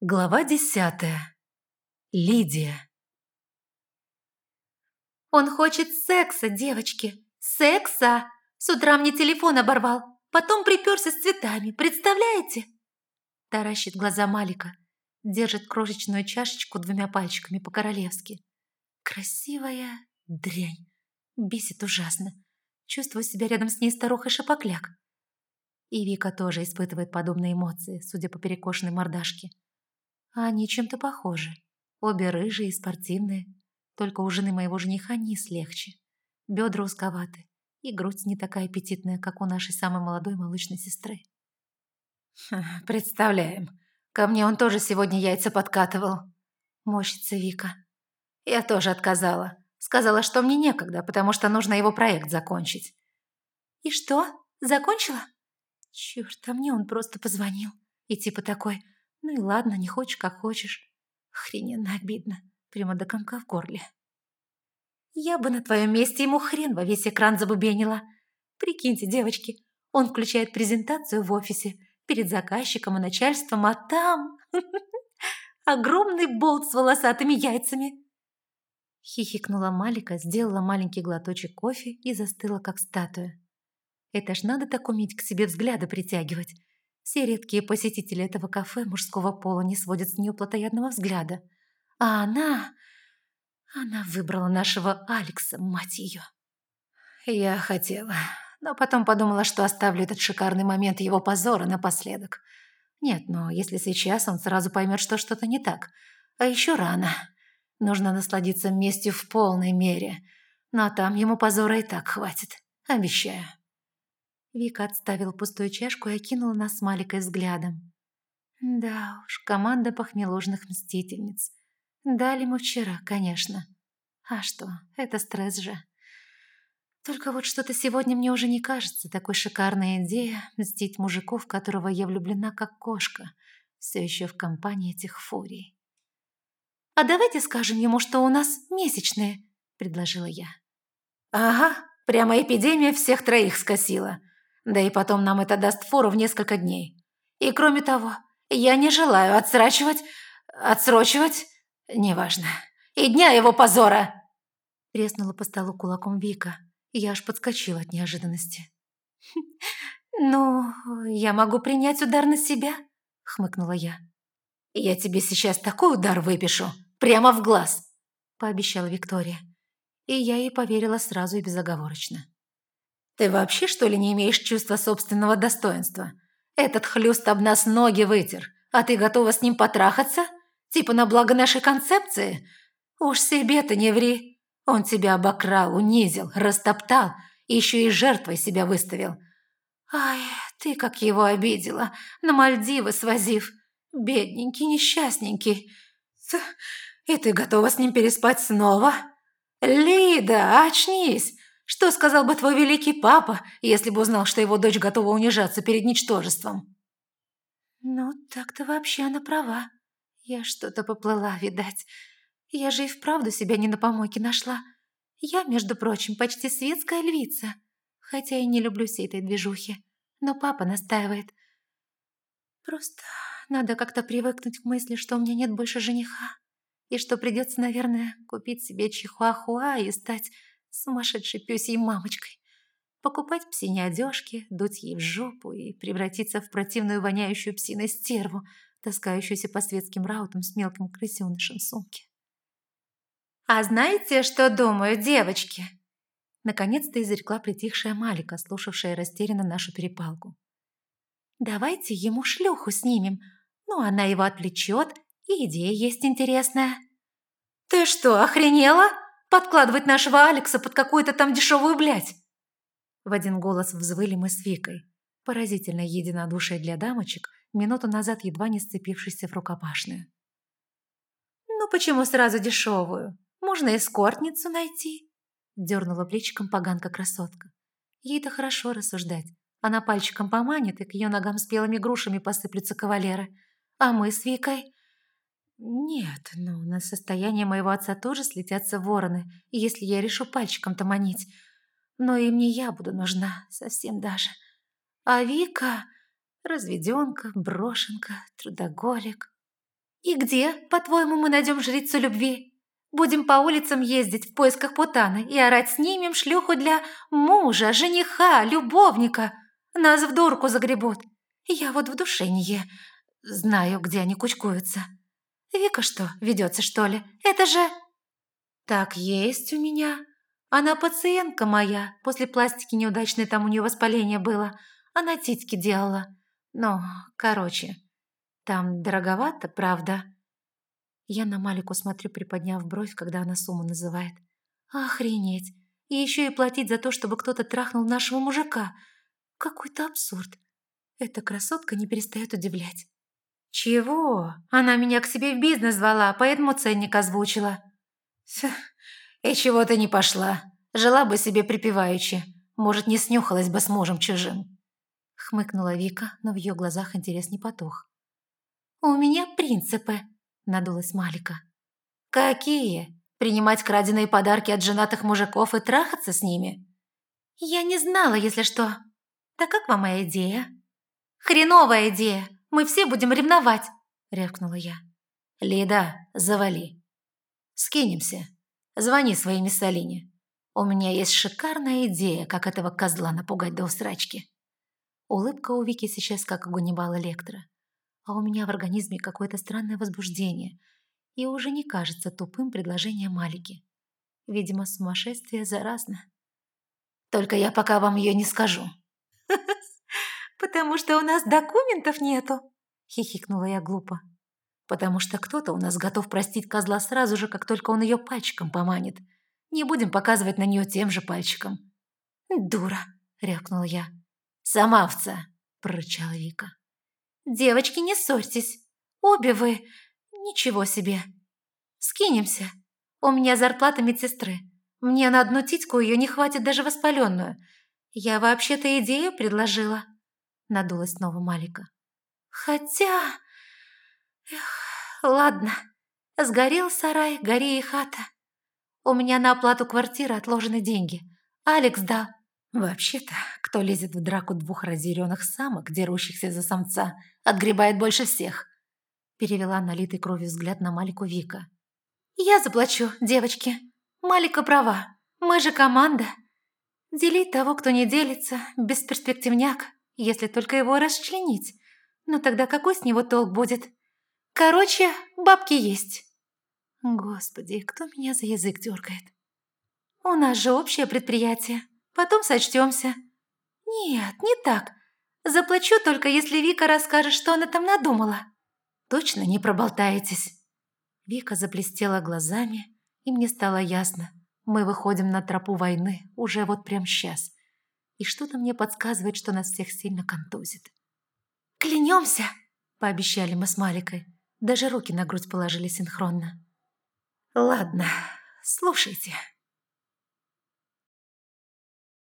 Глава десятая. Лидия. «Он хочет секса, девочки! Секса! С утра мне телефон оборвал, потом приперся с цветами, представляете?» Таращит глаза Малика, держит крошечную чашечку двумя пальчиками по-королевски. Красивая дрянь. Бесит ужасно. Чувствую себя рядом с ней старухой шапокляк. И Вика тоже испытывает подобные эмоции, судя по перекошенной мордашке. А они чем-то похожи. Обе рыжие и спортивные. Только у жены моего жениха низ легче. Бедра узковаты. И грудь не такая аппетитная, как у нашей самой молодой молочной сестры. «Представляем. Ко мне он тоже сегодня яйца подкатывал». Мощится Вика. Я тоже отказала. Сказала, что мне некогда, потому что нужно его проект закончить. «И что? Закончила?» Черт, а мне он просто позвонил. И типа такой, ну и ладно, не хочешь, как хочешь. Охрененно обидно. Прямо до комка в горле. Я бы на твоем месте ему хрен во весь экран забубенила. Прикиньте, девочки, он включает презентацию в офисе перед заказчиком и начальством, а там... Огромный болт с волосатыми яйцами. Хихикнула Малика, сделала маленький глоточек кофе и застыла, как статуя. Это ж надо так уметь к себе взгляды притягивать. Все редкие посетители этого кафе мужского пола не сводят с нее плотоядного взгляда. А она... Она выбрала нашего Алекса, мать ее. Я хотела, но потом подумала, что оставлю этот шикарный момент его позора напоследок. Нет, но если сейчас он сразу поймет, что что-то не так. А еще рано. Нужно насладиться местью в полной мере. Но там ему позора и так хватит. Обещаю. Вика отставила пустую чашку и окинула нас с Маликой взглядом. Да уж, команда похмеложных мстительниц. Дали мы вчера, конечно. А что, это стресс же. Только вот что-то сегодня мне уже не кажется такой шикарной идея мстить мужику, в которого я влюблена как кошка, все еще в компании этих фурий. «А давайте скажем ему, что у нас месячные», — предложила я. «Ага, прямо эпидемия всех троих скосила. Да и потом нам это даст фору в несколько дней. И кроме того, я не желаю отсрачивать... отсрочивать... Неважно. И дня его позора!» Треснула по столу кулаком Вика, я аж подскочила от неожиданности. «Ну, я могу принять удар на себя?» — хмыкнула я. «Я тебе сейчас такой удар выпишу, прямо в глаз!» — пообещала Виктория. И я ей поверила сразу и безоговорочно. Ты вообще, что ли, не имеешь чувства собственного достоинства? Этот хлюст об нас ноги вытер, а ты готова с ним потрахаться? Типа на благо нашей концепции? Уж себе-то не ври. Он тебя обокрал, унизил, растоптал и еще и жертвой себя выставил. Ай, ты как его обидела, на Мальдивы свозив. Бедненький, несчастненький. И ты готова с ним переспать снова? Лида, очнись! Что сказал бы твой великий папа, если бы узнал, что его дочь готова унижаться перед ничтожеством?» «Ну, так-то вообще она права. Я что-то поплыла, видать. Я же и вправду себя не на помойке нашла. Я, между прочим, почти светская львица. Хотя и не люблю всей этой движухи. Но папа настаивает. Просто надо как-то привыкнуть к мысли, что у меня нет больше жениха. И что придется, наверное, купить себе чихуахуа и стать сумасшедшей пёсей мамочкой. Покупать псине одежки, дуть ей в жопу и превратиться в противную воняющую псиной стерву, таскающуюся по светским раутам с мелким крысёнышем сумки. «А знаете, что думаю, девочки?» Наконец-то изрекла притихшая Малика, слушавшая растерянно нашу перепалку. «Давайте ему шлюху снимем. Ну, она его отвлечет, и идея есть интересная». «Ты что, охренела?» Подкладывать нашего Алекса под какую-то там дешевую блядь!» В один голос взвыли мы с Викой. Поразительное единодушие для дамочек, минуту назад едва не сцепившейся в рукопашную. «Ну почему сразу дешевую? Можно эскортницу найти?» Дернула плечиком поганка-красотка. Ей-то хорошо рассуждать. Она пальчиком поманит, и к ее ногам спелыми грушами посыплются кавалеры. А мы с Викой... Нет, ну, на состояние моего отца тоже слетятся вороны, если я решу пальчиком-то манить. Но им не я буду нужна, совсем даже. А Вика – разведенка, брошенка, трудоголик. «И где, по-твоему, мы найдем жрицу любви? Будем по улицам ездить в поисках путаны и орать «снимем шлюху для мужа, жениха, любовника». Нас в дурку загребут. Я вот в душе не знаю, где они кучкуются. Вика что, ведется, что ли? Это же...» «Так есть у меня. Она пациентка моя. После пластики неудачной там у нее воспаление было. Она титьки делала. Ну, короче, там дороговато, правда?» Я на Малику смотрю, приподняв бровь, когда она сумму называет. «Охренеть! И еще и платить за то, чтобы кто-то трахнул нашего мужика. Какой-то абсурд. Эта красотка не перестает удивлять». «Чего? Она меня к себе в бизнес звала, поэтому ценник озвучила». «И чего ты не пошла? Жила бы себе припеваючи. Может, не снюхалась бы с мужем чужим». Хмыкнула Вика, но в ее глазах интерес не потух. «У меня принципы», – надулась Малика. «Какие? Принимать краденые подарки от женатых мужиков и трахаться с ними?» «Я не знала, если что. Так как вам моя идея?» «Хреновая идея. Мы все будем ревновать», – рявкнула я. «Лида, завали. Скинемся. Звони своей мисс. У меня есть шикарная идея, как этого козла напугать до усрачки». Улыбка у Вики сейчас как у Лектора. А у меня в организме какое-то странное возбуждение. И уже не кажется тупым предложение Малики. Видимо, сумасшествие заразно. «Только я пока вам ее не скажу», «Потому что у нас документов нету», – хихикнула я глупо. «Потому что кто-то у нас готов простить козла сразу же, как только он ее пальчиком поманит. Не будем показывать на нее тем же пальчиком». «Дура», – рявкнула я. «Сама овца», – прорычала Вика. «Девочки, не ссорьтесь. Обе вы... Ничего себе. Скинемся. У меня зарплата медсестры. Мне на одну титьку ее не хватит даже воспаленную. Я вообще-то идею предложила». – надулась снова Малика. «Хотя... Эх, ладно. Сгорел сарай, гори и хата. У меня на оплату квартиры отложены деньги. Алекс дал». «Вообще-то, кто лезет в драку двух разъяренных самок, дерущихся за самца, отгребает больше всех», перевела налитый кровью взгляд на Малику Вика. «Я заплачу, девочки. Малика права. Мы же команда. Делить того, кто не делится, бесперспективняк если только его расчленить. Но тогда какой с него толк будет? Короче, бабки есть. Господи, кто меня за язык дергает? У нас же общее предприятие. Потом сочтемся. Нет, не так. Заплачу только, если Вика расскажет, что она там надумала. Точно не проболтаетесь? Вика заблестела глазами, и мне стало ясно. Мы выходим на тропу войны уже вот прямо сейчас и что-то мне подсказывает, что нас всех сильно контузит. «Клянемся!» – пообещали мы с Маликой. Даже руки на грудь положили синхронно. «Ладно, слушайте»,